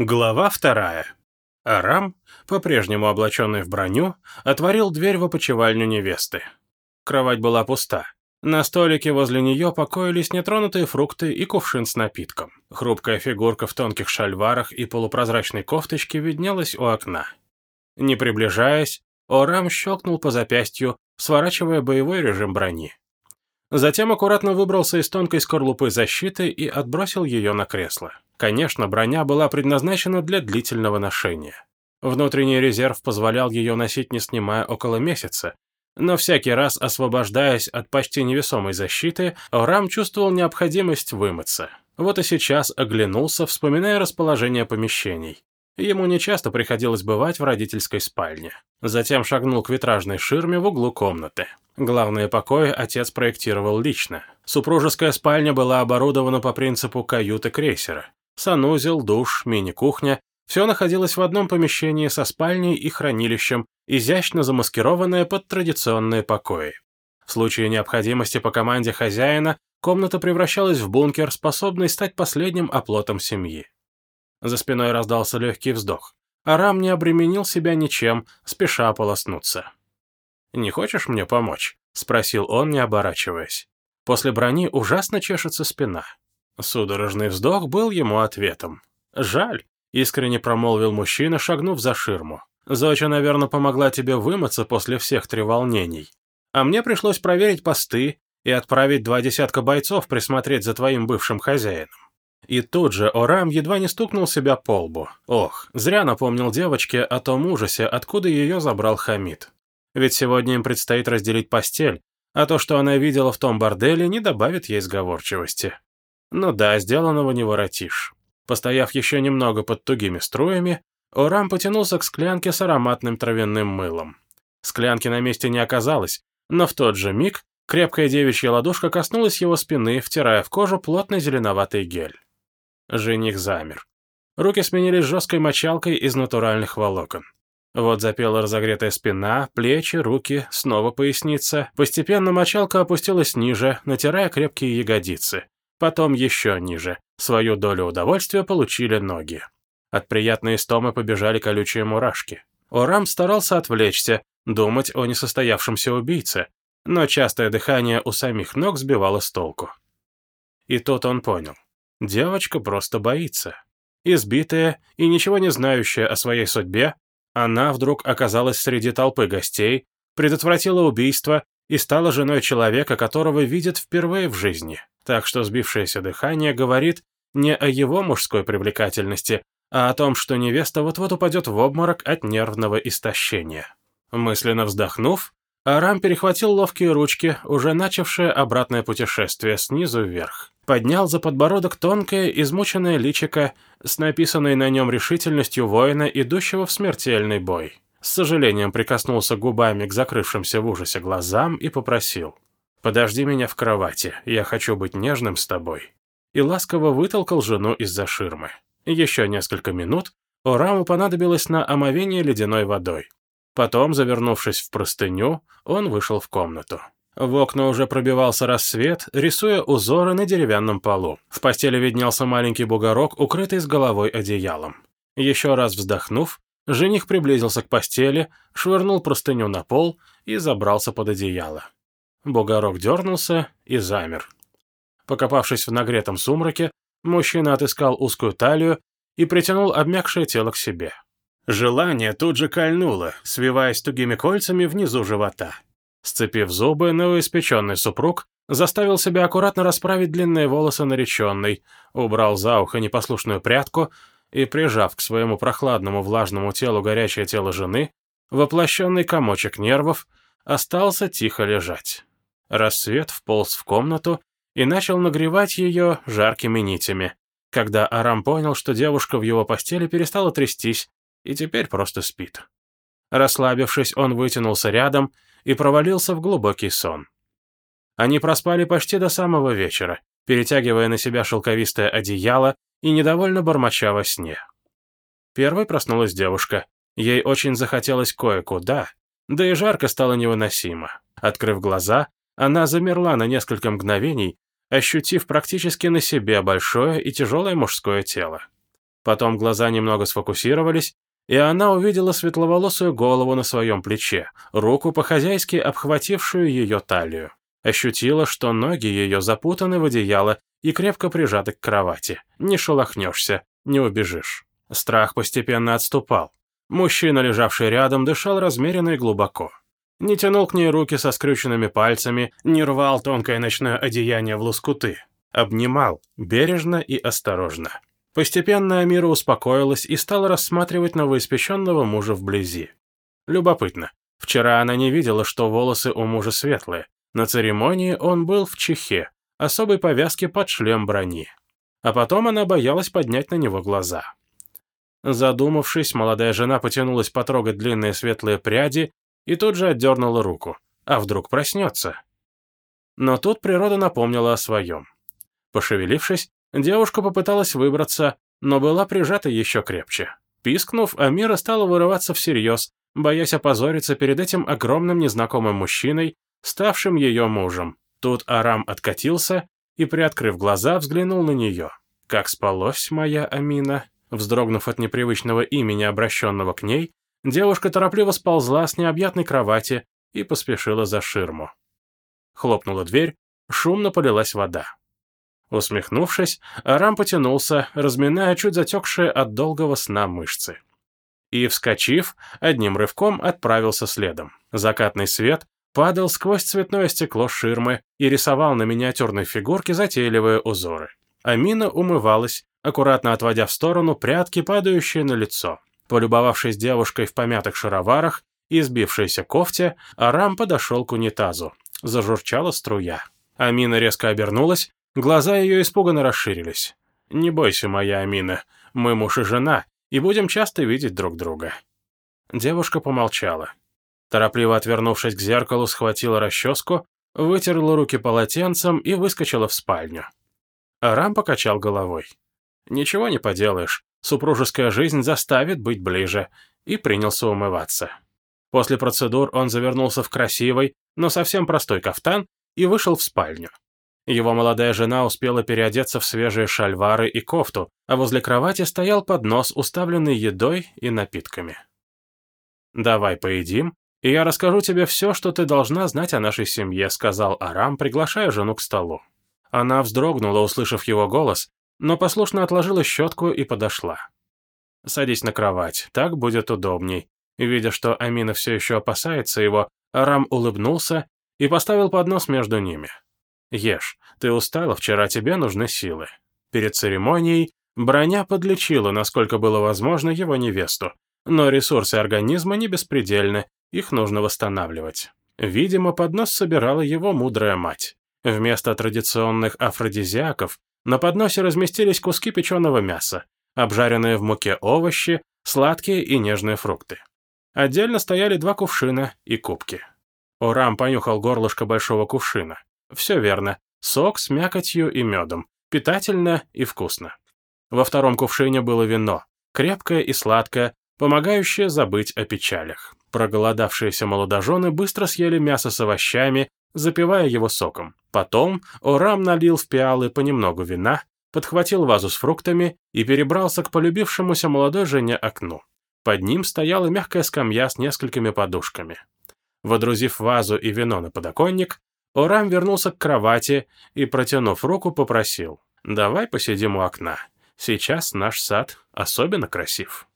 Глава вторая. Арам, по-прежнему облаченный в броню, отворил дверь в опочивальню невесты. Кровать была пуста. На столике возле нее покоились нетронутые фрукты и кувшин с напитком. Хрупкая фигурка в тонких шальварах и полупрозрачной кофточке виднелась у окна. Не приближаясь, Орам щелкнул по запястью, сворачивая боевой режим брони. Затем аккуратно выбрался из тонкой скорлупы защиты и отбросил ее на кресло. Конечно, броня была предназначена для длительного ношения. Внутренний резерв позволял ее носить не снимая около месяца, но всякий раз, освобождаясь от почти невесомой защиты, Рам чувствовал необходимость вымыться. Вот и сейчас оглянулся, вспоминая расположение помещений. Ему нечасто приходилось бывать в родительской спальне. Затем шагнул к витражной ширме в углу комнаты. Главные покои отец проектировал лично. Супружеская спальня была оборудована по принципу каюты крейсера. Санузел, душ, мини-кухня – все находилось в одном помещении со спальней и хранилищем, изящно замаскированное под традиционные покои. В случае необходимости по команде хозяина комната превращалась в бункер, способный стать последним оплотом семьи. За спиной раздался легкий вздох. Арам не обременил себя ничем, спеша полоснуться. «Не хочешь мне помочь?» — спросил он, не оборачиваясь. После брони ужасно чешется спина. Судорожный вздох был ему ответом. «Жаль», — искренне промолвил мужчина, шагнув за ширму. «Зоча, наверное, помогла тебе вымыться после всех треволнений. А мне пришлось проверить посты и отправить два десятка бойцов присмотреть за твоим бывшим хозяином». И тут же Орам едва не стукнул себя по лбу. Ох, зря напомнил девочке о том ужасе, откуда ее забрал Хамид. Ведь сегодня им предстоит разделить постель, а то, что она видела в том борделе, не добавит ей сговорчивости. Ну да, сделанного не воротишь. Постояв еще немного под тугими струями, Орам потянулся к склянке с ароматным травяным мылом. Склянки на месте не оказалось, но в тот же миг крепкая девичья ладошка коснулась его спины, втирая в кожу плотный зеленоватый гель. Жених замер. Руки сменились жесткой мочалкой из натуральных волокон. Вот запела разогретая спина, плечи, руки, снова поясница. Постепенно мочалка опустилась ниже, натирая крепкие ягодицы потом еще ниже. Свою долю удовольствия получили ноги. От приятной истомы побежали колючие мурашки. Орам старался отвлечься, думать о несостоявшемся убийце, но частое дыхание у самих ног сбивало с толку. И тут он понял. Девочка просто боится. Избитая и ничего не знающая о своей судьбе, она вдруг оказалась среди толпы гостей, предотвратила убийство и стала женой человека, которого видит впервые в жизни так что сбившееся дыхание говорит не о его мужской привлекательности, а о том, что невеста вот-вот упадет в обморок от нервного истощения. Мысленно вздохнув, Арам перехватил ловкие ручки, уже начавшее обратное путешествие снизу вверх. Поднял за подбородок тонкое, измученное личико с написанной на нем решительностью воина, идущего в смертельный бой. С сожалением прикоснулся губами к закрывшимся в ужасе глазам и попросил. «Подожди меня в кровати, я хочу быть нежным с тобой». И ласково вытолкал жену из-за ширмы. Еще несколько минут Ораму понадобилось на омовение ледяной водой. Потом, завернувшись в простыню, он вышел в комнату. В окна уже пробивался рассвет, рисуя узоры на деревянном полу. В постели виднелся маленький бугорок, укрытый с головой одеялом. Еще раз вздохнув, жених приблизился к постели, швырнул простыню на пол и забрался под одеяло. Бугорок дернулся и замер. Покопавшись в нагретом сумраке, мужчина отыскал узкую талию и притянул обмякшее тело к себе. Желание тут же кольнуло, свиваясь тугими кольцами внизу живота. Сцепив зубы, новоиспеченный супруг заставил себя аккуратно расправить длинные волосы нареченной, убрал за ухо непослушную прядку и, прижав к своему прохладному влажному телу горячее тело жены, воплощенный комочек нервов, остался тихо лежать. Рассвет вполз в комнату и начал нагревать ее жаркими нитями, когда Арам понял, что девушка в его постели перестала трястись и теперь просто спит. Расслабившись, он вытянулся рядом и провалился в глубокий сон. Они проспали почти до самого вечера, перетягивая на себя шелковистое одеяло и недовольно бормоча во сне. Первой проснулась девушка. Ей очень захотелось кое-куда, да и жарко стало невыносимо. Открыв глаза, она замерла на несколько мгновений, ощутив практически на себе большое и тяжелое мужское тело. Потом глаза немного сфокусировались, и она увидела светловолосую голову на своем плече, руку по-хозяйски обхватившую ее талию. Ощутила, что ноги ее запутаны в одеяло и крепко прижаты к кровати. Не шелохнешься, не убежишь. Страх постепенно отступал. Мужчина, лежавший рядом, дышал размеренно и глубоко. Не тянул к ней руки со скрюченными пальцами, не рвал тонкое ночное одеяние в лоскуты. Обнимал, бережно и осторожно. Постепенно Амира успокоилась и стала рассматривать новоиспеченного мужа вблизи. Любопытно. Вчера она не видела, что волосы у мужа светлые. На церемонии он был в чехе, особой повязке под шлем брони. А потом она боялась поднять на него глаза. Задумавшись, молодая жена потянулась потрогать длинные светлые пряди и тут же отдернула руку. А вдруг проснется? Но тут природа напомнила о своем. Пошевелившись, девушка попыталась выбраться, но была прижата еще крепче. Пискнув, Амира стала вырываться всерьез, боясь опозориться перед этим огромным незнакомым мужчиной, ставшим ее мужем. Тут Арам откатился и, приоткрыв глаза, взглянул на нее. «Как спалось, моя Амина?» Вздрогнув от непривычного имени, обращенного к ней, девушка торопливо сползла с необъятной кровати и поспешила за ширму. Хлопнула дверь, шумно полилась вода. Усмехнувшись, Арам потянулся, разминая чуть затекшие от долгого сна мышцы. И, вскочив, одним рывком отправился следом. Закатный свет падал сквозь цветное стекло ширмы и рисовал на миниатюрной фигурке затейливые узоры. Амина умывалась, аккуратно отводя в сторону прятки, падающие на лицо. Полюбовавшись девушкой в помятых шароварах и сбившейся кофте, Арам подошел к унитазу. Зажурчала струя. Амина резко обернулась, глаза ее испуганно расширились. «Не бойся, моя Амина, мы муж и жена, и будем часто видеть друг друга». Девушка помолчала. Торопливо отвернувшись к зеркалу, схватила расческу, вытерла руки полотенцем и выскочила в спальню. Арам покачал головой. «Ничего не поделаешь, супружеская жизнь заставит быть ближе», и принялся умываться. После процедур он завернулся в красивый, но совсем простой кафтан и вышел в спальню. Его молодая жена успела переодеться в свежие шальвары и кофту, а возле кровати стоял поднос, уставленный едой и напитками. «Давай поедим, и я расскажу тебе все, что ты должна знать о нашей семье», сказал Арам, приглашая жену к столу. Она вздрогнула, услышав его голос, но послушно отложила щетку и подошла. «Садись на кровать, так будет удобней». Видя, что Амина все еще опасается его, Арам улыбнулся и поставил поднос между ними. «Ешь, ты устала, вчера тебе нужны силы». Перед церемонией броня подлечила, насколько было возможно, его невесту, но ресурсы организма не беспредельны, их нужно восстанавливать. Видимо, поднос собирала его мудрая мать. Вместо традиционных афродизиаков на подносе разместились куски печеного мяса, обжаренные в муке овощи, сладкие и нежные фрукты. Отдельно стояли два кувшина и кубки. Орам понюхал горлышко большого кувшина. Все верно. Сок с мякотью и медом. Питательно и вкусно. Во втором кувшине было вино. Крепкое и сладкое, помогающее забыть о печалях. Проголодавшиеся молодожены быстро съели мясо с овощами, запивая его соком. Потом Орам налил в пиалы понемногу вина, подхватил вазу с фруктами и перебрался к полюбившемуся молодой жене окну. Под ним стояла мягкая скамья с несколькими подушками. Водрузив вазу и вино на подоконник, Орам вернулся к кровати и, протянув руку, попросил «Давай посидим у окна. Сейчас наш сад особенно красив».